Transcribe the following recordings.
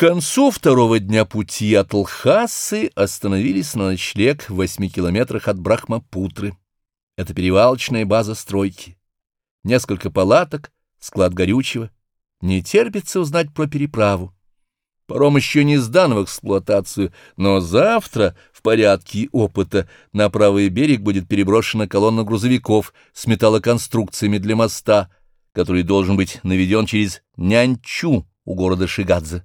концу второго дня пути от Лхасы остановились на ночлег в восьми километрах от Брахмапутры. Это перевалочная база стройки. Несколько палаток, склад горючего. Не терпится узнать про переправу. Паром еще не сдан в эксплуатацию, но завтра, в порядке опыта, на правый берег будет переброшена колонна грузовиков с металлоконструкциями для моста, который должен быть наведен через Нянчу у города Шигадзе.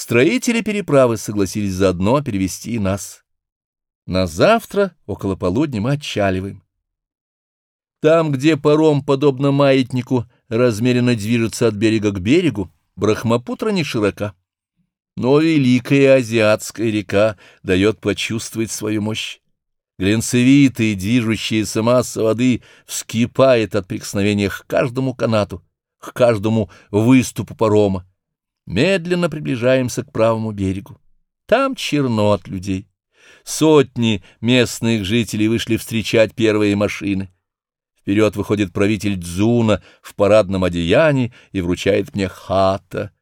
Строители переправы согласились заодно перевести нас. На завтра, около полудня, мы отчаливаем. Там, где паром, подобно маятнику, размеренно движется от берега к берегу, Брахмапутра не широка. Но великая азиатская река дает почувствовать свою мощь. Глинцевитая движущаяся масса воды вскипает от прикосновения к каждому канату, к каждому выступу парома медленно приближаемся к правому берегу. Там черно от людей. Сотни местных жителей вышли встречать первые машины. Вперед выходит правитель Дзуна в парадном одеянии и вручает мне хата.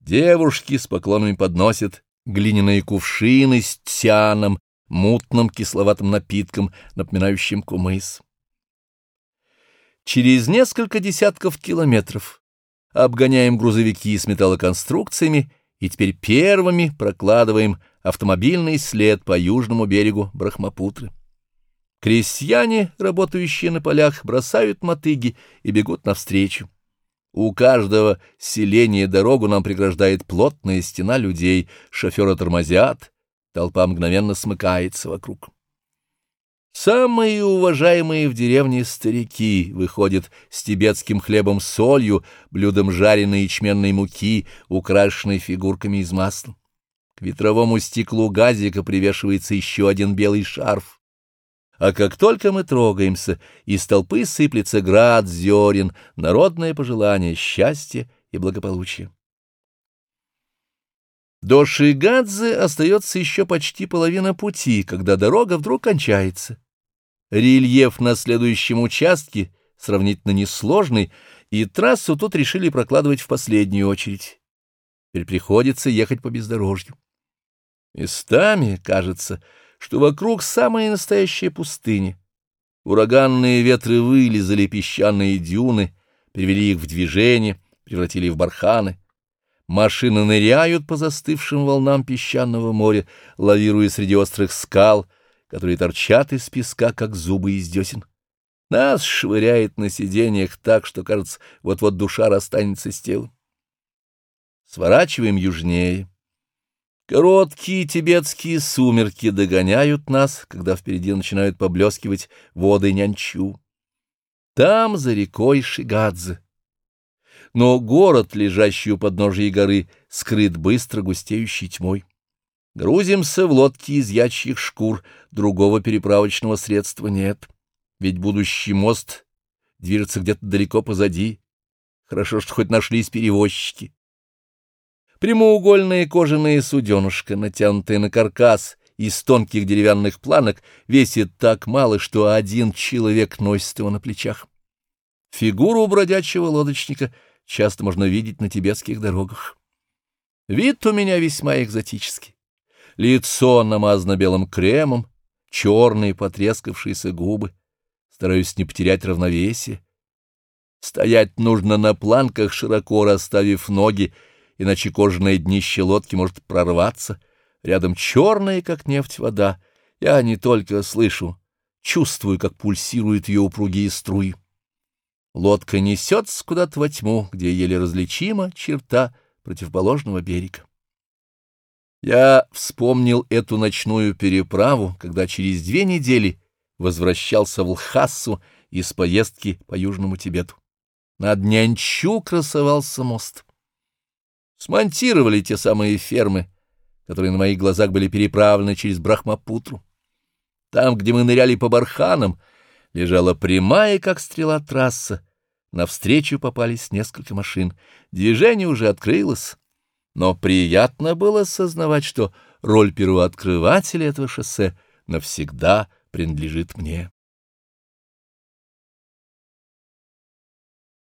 Девушки с поклонами подносят глиняные кувшины с тяном, мутным кисловатым напитком, напоминающим кумыс. Через несколько десятков километров обгоняем грузовики с металлоконструкциями и теперь первыми прокладываем автомобильный след по южному берегу Брахмапутры. Крестьяне, работающие на полях, бросают мотыги и бегут навстречу. У каждого селения дорогу нам преграждает плотная стена людей, шофера тормозят, толпа мгновенно смыкается вокруг. Самые уважаемые в деревне старики выходят с тибетским хлебом с солью, блюдом жареной ячменной муки, украшенной фигурками из масла. К ветровому стеклу газика привешивается еще один белый шарф. А как только мы трогаемся, из толпы сыплется град зерен, народное пожелание счастья и благополучия. До Шигадзе остается еще почти половина пути, когда дорога вдруг кончается. Рельеф на следующем участке сравнительно несложный, и трассу тут решили прокладывать в последнюю очередь. Теперь приходится ехать по бездорожью. Местами кажется, что вокруг самая настоящая пустыня. Ураганные ветры вылезали песчаные дюны, привели их в движение, превратили в барханы. Машины ныряют по застывшим волнам песчаного моря, лавируя среди острых скал — которые торчат из песка, как зубы из десен. Нас швыряет на сиденьях так, что, кажется, вот-вот душа расстанется с телом. Сворачиваем южнее. Короткие тибетские сумерки догоняют нас, когда впереди начинают поблескивать воды Нянчу. Там, за рекой Шигадзе. Но город, лежащий у подножия горы, скрыт быстро густеющей тьмой. Грузимся в лодки из ячьих шкур, другого переправочного средства нет. Ведь будущий мост движется где-то далеко позади. Хорошо, что хоть нашлись перевозчики. Прямоугольное кожаное суденушка, натянутое на каркас из тонких деревянных планок, весит так мало, что один человек носит его на плечах. Фигуру бродячего лодочника часто можно видеть на тибетских дорогах. Вид у меня весьма экзотический лицо намазано белым кремом, черные потрескавшиеся губы. Стараюсь не потерять равновесие. Стоять нужно на планках, широко расставив ноги, иначе кожаное днище лодки может прорваться. Рядом черная, как нефть, вода. Я не только слышу, чувствую, как пульсируют ее упругие струи. Лодка несется куда-то во тьму, где еле различима черта противоположного берега. Я вспомнил эту ночную переправу, когда через две недели возвращался в Лхассу из поездки по Южному Тибету. Над Нянчу красовался мост. Смонтировали те самые фермы, которые на моих глазах были переправлены через Брахмапутру. Там, где мы ныряли по барханам, лежала прямая, как стрела, трасса. Навстречу попались несколько машин. Движение уже открылось но приятно было сознавать, что роль первооткрывателя этого шоссе навсегда принадлежит мне.